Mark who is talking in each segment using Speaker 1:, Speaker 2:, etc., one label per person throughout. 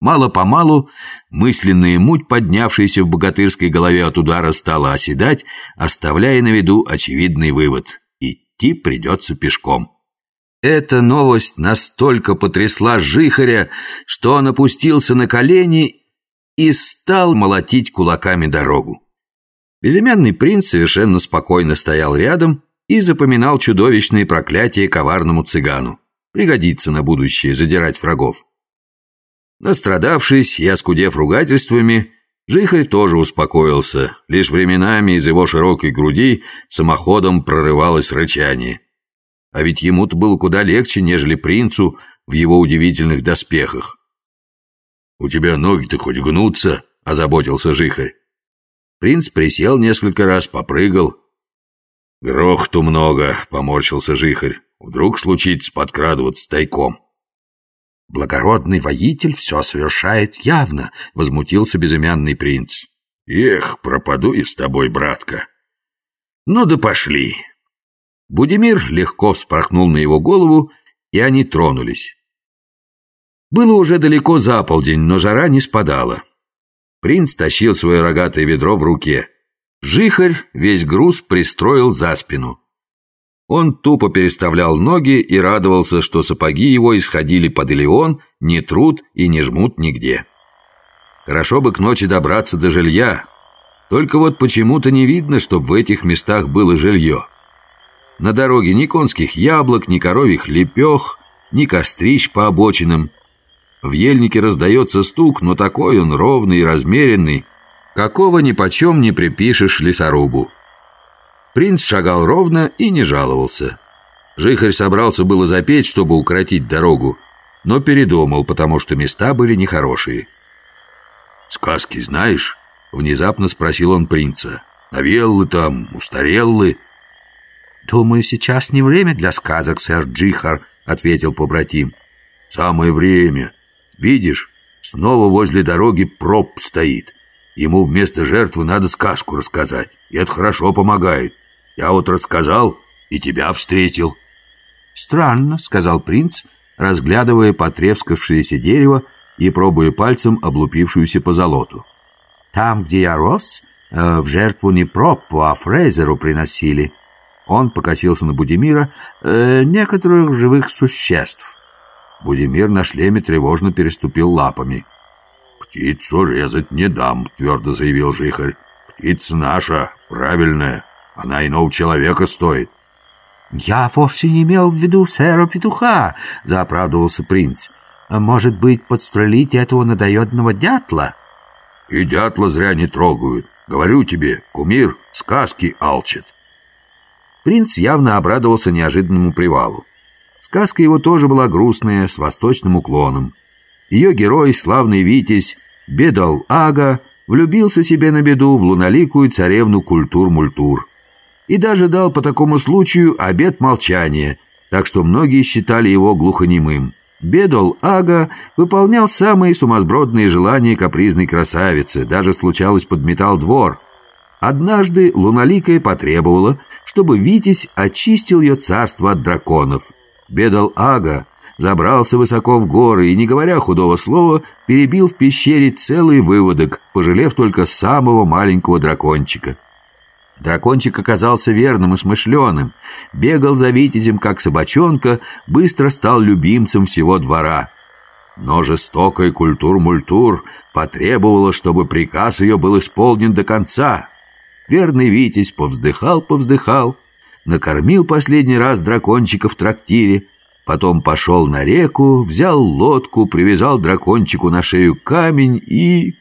Speaker 1: Мало-помалу мысленная муть, поднявшаяся в богатырской голове от удара, стала оседать, оставляя на виду очевидный вывод – идти придется пешком. Эта новость настолько потрясла Жихаря, что он опустился на колени и стал молотить кулаками дорогу. Безымянный принц совершенно спокойно стоял рядом и запоминал чудовищные проклятия коварному цыгану. Пригодится на будущее задирать врагов. Настрадавшись и оскудев ругательствами, Жихарь тоже успокоился. Лишь временами из его широкой груди самоходом прорывалось рычание. А ведь ему-то было куда легче, нежели принцу в его удивительных доспехах. «У тебя ноги-то хоть гнутся?» – озаботился Жихарь. Принц присел несколько раз, попрыгал. «Грохту много», — поморщился Жихарь. «Вдруг случится подкрадываться тайком».
Speaker 2: «Благородный воитель все совершает явно», — возмутился безымянный принц.
Speaker 1: «Эх, пропаду и с тобой, братка». «Ну да пошли». Будимир легко вспорхнул на его голову, и они тронулись. Было уже далеко за полдень, но жара не спадала. Принц тащил свое рогатое ведро в руке. Жихарь весь груз пристроил за спину. Он тупо переставлял ноги и радовался, что сапоги его исходили под Илеон, не труд и не жмут нигде. Хорошо бы к ночи добраться до жилья. Только вот почему-то не видно, чтобы в этих местах было жилье. На дороге ни конских яблок, ни коровьих лепех, ни кострищ по обочинам. В ельнике раздается стук, но такой он ровный и размеренный, какого ни почем не припишешь лесорубу. Принц шагал ровно и не жаловался. Жихарь собрался было запеть, чтобы укоротить дорогу, но передумал, потому что места были нехорошие.
Speaker 2: «Сказки знаешь?» — внезапно спросил он принца. «Новеллы там, устареллы?»
Speaker 3: «Думаю, сейчас не время для сказок, сэр Джихар», — ответил побратим.
Speaker 2: «Самое время. Видишь, снова возле дороги проб стоит. Ему вместо жертвы надо сказку рассказать, и это хорошо помогает. Я вот рассказал и тебя встретил».
Speaker 3: «Странно», — сказал принц, разглядывая потрескавшееся дерево и пробуя пальцем облупившуюся позолоту. «Там, где я рос, э, в жертву не Проппу, а Фрейзеру приносили». Он покосился на Будимира э, некоторых живых существ.
Speaker 2: Будимир на шлеме тревожно переступил лапами. «Птицу резать не дам», — твердо заявил Жихарь. «Птица наша, правильная». Она иного человека стоит.
Speaker 3: «Я вовсе не имел в виду сэра-петуха», — заоправдывался принц. «Может быть, подстрелить этого надоедного дятла?»
Speaker 2: «И дятла зря не трогают. Говорю тебе, кумир сказки алчит».
Speaker 1: Принц явно обрадовался неожиданному привалу. Сказка его тоже была грустная, с восточным уклоном. Ее герой, славный Витязь, Бедал Ага, влюбился себе на беду в луноликую царевну Культур-Мультур и даже дал по такому случаю обет молчания, так что многие считали его глухонемым. Бедол Ага выполнял самые сумасбродные желания капризной красавицы, даже случалось подметал двор. Однажды Луналикая потребовала, чтобы Витязь очистил ее царство от драконов. Бедол Ага забрался высоко в горы и, не говоря худого слова, перебил в пещере целый выводок, пожалев только самого маленького дракончика. Дракончик оказался верным и смышленым, бегал за Витязем, как собачонка, быстро стал любимцем всего двора. Но жестокая культур-мультур потребовала, чтобы приказ ее был исполнен до конца. Верный Витязь повздыхал-повздыхал, накормил последний раз дракончика в трактире, потом пошел на реку, взял лодку, привязал дракончику на шею камень и...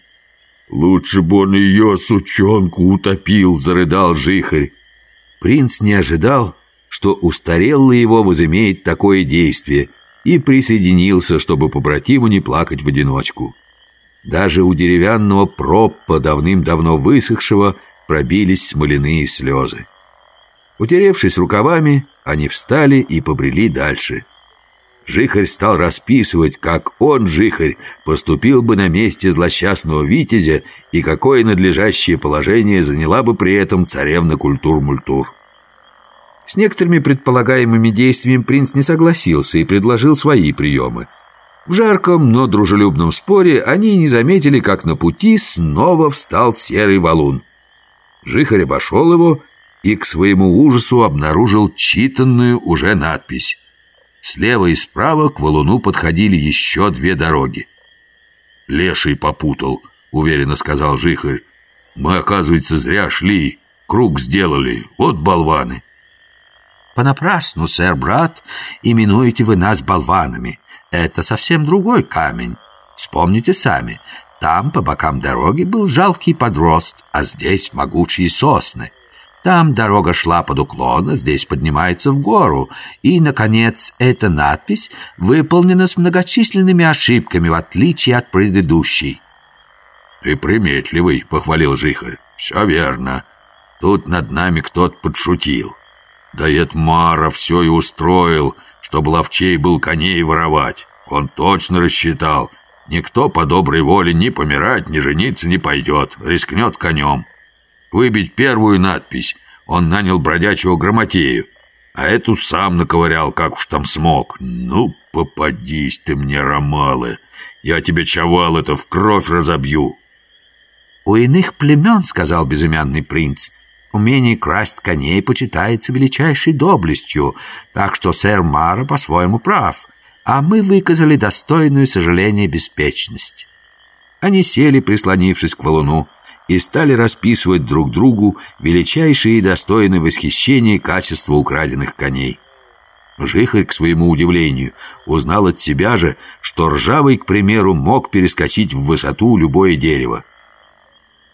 Speaker 2: «Лучше бы он ее, сучонку, утопил!» — зарыдал жихарь.
Speaker 1: Принц не ожидал, что устарелый его возымеет такое действие, и присоединился, чтобы побратиму не плакать в одиночку. Даже у деревянного проппа, давным-давно высохшего, пробились смоляные слезы. Утеревшись рукавами, они встали и побрели дальше — Жихарь стал расписывать, как он, Жихарь, поступил бы на месте злосчастного Витязя и какое надлежащее положение заняла бы при этом царевна Культур-Мультур. С некоторыми предполагаемыми действиями принц не согласился и предложил свои приемы. В жарком, но дружелюбном споре они не заметили, как на пути снова встал серый валун. Жихарь обошел его и к своему ужасу обнаружил читанную уже надпись. Слева и справа к валуну подходили еще две дороги.
Speaker 2: «Леший попутал», — уверенно сказал Жихарь. «Мы, оказывается, зря шли, круг сделали, вот болваны».
Speaker 3: «Понапрасну, сэр, брат, именуете вы нас болванами. Это совсем другой камень. Вспомните сами, там по бокам дороги был жалкий подрост, а здесь могучие сосны. Там дорога шла под уклон, а здесь поднимается в гору. И, наконец, эта надпись выполнена с многочисленными ошибками, в отличие от предыдущей.
Speaker 2: «Ты приметливый», — похвалил Жихарь. «Все верно. Тут над нами кто-то подшутил. Да и Мара все и устроил, чтобы ловчей был коней воровать. Он точно рассчитал. Никто по доброй воле ни помирать, ни жениться не пойдет. Рискнет конем. Выбить первую надпись он нанял бродячего грамотею, а эту сам наковырял, как уж там смог. Ну, попадись ты мне, Ромалы, я тебе чавал это в кровь разобью.
Speaker 3: У иных племен, сказал безымянный принц, умение красть коней почитается величайшей доблестью, так что сэр Мара по-своему прав, а мы выказали достойную сожаление беспечность. Они сели, прислонившись к валуну, и стали расписывать друг другу величайшие и достойные восхищения качества украденных коней. Жихарь, к своему удивлению, узнал от себя же, что ржавый, к примеру, мог перескочить в высоту любое дерево.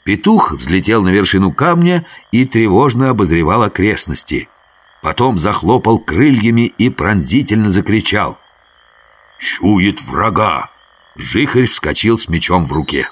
Speaker 3: Петух взлетел на вершину камня и тревожно обозревал окрестности. Потом захлопал крыльями и пронзительно закричал.
Speaker 2: «Чует врага!»
Speaker 3: Жихарь вскочил с мечом в руке.